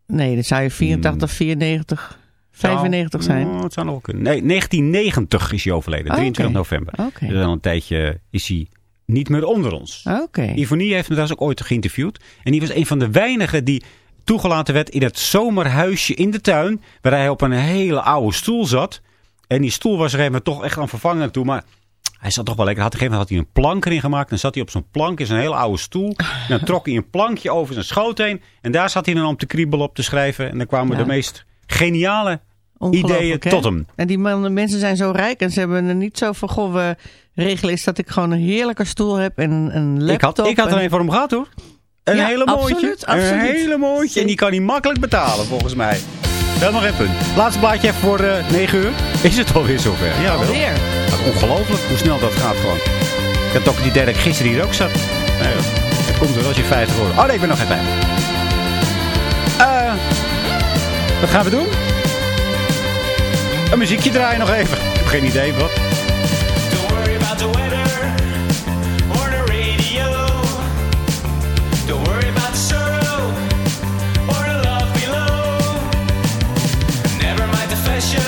Nee, dan zou je 84, 94, 95 zijn. Oh, het zou nog kunnen. Nee, 1990 is hij overleden. Oh, 23 oké. november. Oké. Dus al een tijdje is hij niet meer onder ons. Oké. Ivonie heeft me trouwens ook ooit geïnterviewd. En die was een van de weinigen die toegelaten werd in het zomerhuisje in de tuin. Waar hij op een hele oude stoel zat. En die stoel was er een moment toch echt aan vervangen toe. Maar hij zat toch wel lekker. Had op een gegeven moment had hij een plank erin gemaakt. Dan zat hij op zo'n plank in zijn hele oude stoel. En dan trok hij een plankje over zijn schoot heen. En daar zat hij dan op te kriebelen, op te schrijven. En dan kwamen Ja. de meest geniale ideeën hè? tot hem. En die mensen zijn zo rijk en ze hebben er niet zo van, goh, we regelen is dat ik gewoon een heerlijke stoel heb en een, een Ik had, laptop. ik had er en- een voor hem gehad hoor. Een Ja, hele mooitje. absoluut, absoluut. Een hele mooitje. En die kan hij makkelijk betalen volgens mij. Wel nog een punt. Laatste blaadje even voor eh 9 uur. Is het alweer zover? Ja, wel. Alweer. Ongelooflijk hoe snel dat gaat gewoon. Ik had ook het idee dat ik gisteren hier ook zat. Nee, het komt er als je 50 wordt. Oh nee, ik ben nog geen 50. Eh, wat gaan we doen? Een muziekje draaien nog even. Ik heb geen idee wat. Don't worry about the weather or the radio. Don't worry about the sorrow or the love below. Never mind the fashion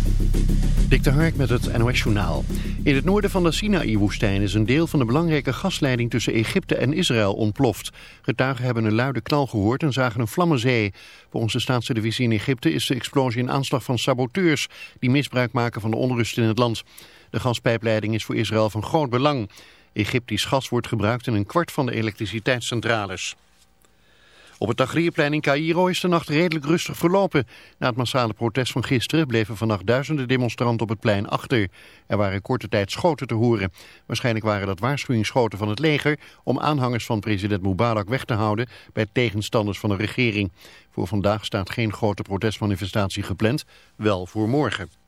Dik de Hark met het NOS Journaal. In het noorden van de Sinaï-woestijn is een deel van de belangrijke gasleiding tussen Egypte en Israël ontploft. Getuigen hebben een luide knal gehoord en zagen een vlammenzee. Volgens de staatstelevisie in Egypte is de explosie een aanslag van saboteurs die misbruik maken van de onrust in het land. De gaspijpleiding is voor Israël van groot belang. Egyptisch gas wordt gebruikt in een kwart van de elektriciteitscentrales. Op het Tahrirplein in Cairo is de nacht redelijk rustig verlopen. Na het massale protest van gisteren bleven vannacht duizenden demonstranten op het plein achter. Er waren korte tijd schoten te horen. Waarschijnlijk waren dat waarschuwingsschoten van het leger om aanhangers van president Mubarak weg te houden bij tegenstanders van de regering. Voor vandaag staat geen grote protestmanifestatie gepland, wel voor morgen.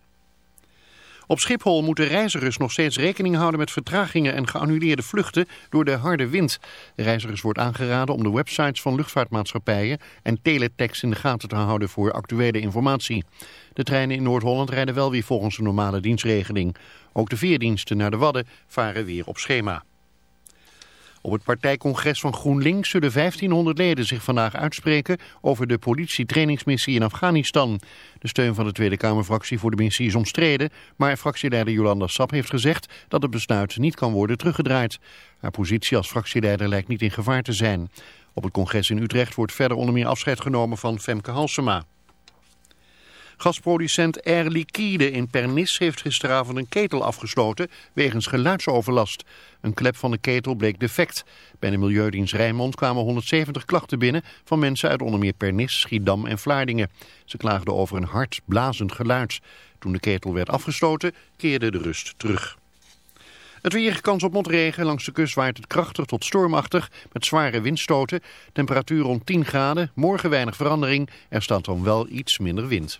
Op Schiphol moeten reizigers nog steeds rekening houden met vertragingen en geannuleerde vluchten door de harde wind. Reizigers wordt aangeraden om de websites van luchtvaartmaatschappijen en teletext in de gaten te houden voor actuele informatie. De treinen in Noord-Holland rijden wel weer volgens de normale dienstregeling. Ook de veerdiensten naar de Wadden varen weer op schema. Op het partijcongres van GroenLinks zullen 1500 leden zich vandaag uitspreken over de politietrainingsmissie in Afghanistan. De steun van de Tweede Kamerfractie voor de missie is omstreden, maar fractieleider Jolanda Sap heeft gezegd dat het besluit niet kan worden teruggedraaid. Haar positie als fractieleider lijkt niet in gevaar te zijn. Op het congres in Utrecht wordt verder onder meer afscheid genomen van Femke Halsema. Gasproducent Air Liquide in Pernis heeft gisteravond een ketel afgesloten wegens geluidsoverlast. Een klep van de ketel bleek defect. Bij de Milieudienst Rijnmond kwamen 170 klachten binnen van mensen uit onder Pernis, Schiedam en Vlaardingen. Ze klaagden over een hard blazend geluid. Toen de ketel werd afgesloten keerde de rust terug. Het weer, kans op motregen. Langs de kust waait het krachtig tot stormachtig met zware windstoten. Temperatuur rond 10 graden. Morgen weinig verandering. Er staat dan wel iets minder wind.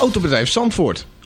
Autobedrijf Zandvoort,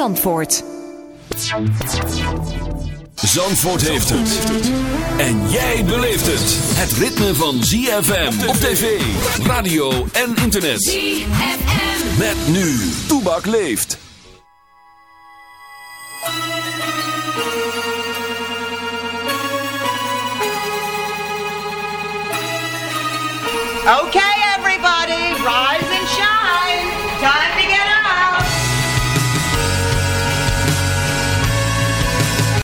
Zandvoort. Heeft het. En jij beleeft het. Het ritme van ZFM op tv, radio en internet. ZFM. Met nu. Toebak leeft. Okay everybody, rise and shine. Time to get